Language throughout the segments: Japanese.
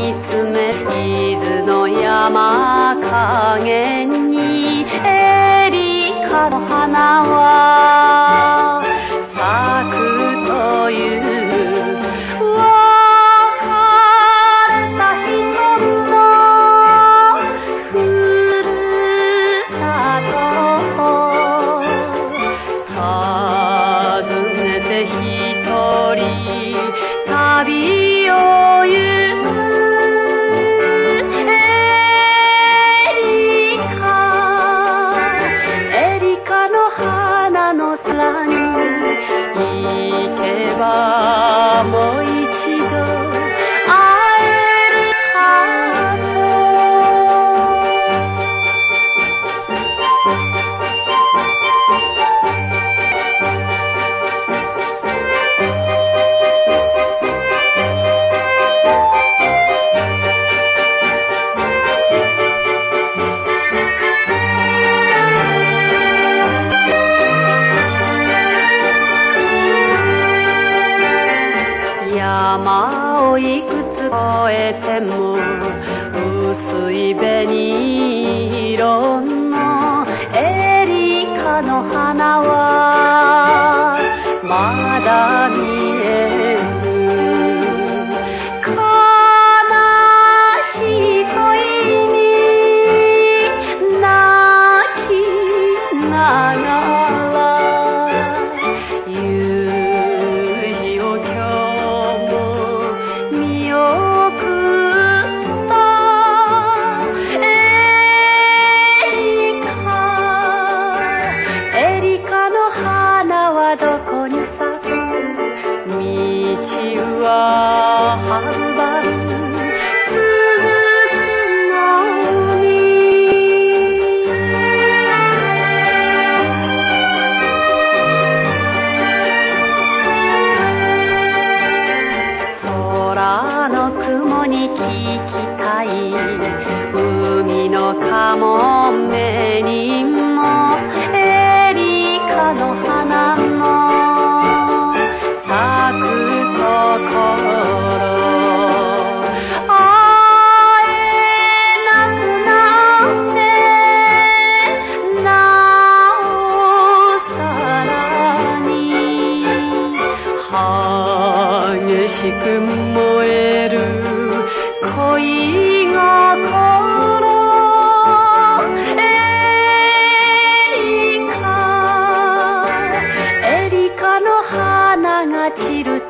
見つめ伊豆の山影にエリカの花は咲くという別れた人のふるさとを訪ねてひとり旅 Bye. 覚えても薄い紅海のカモメにもエリカの花も。咲くところ。会えなくなってなおさらに。激しく燃え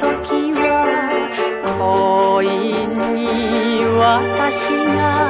時は恋に私が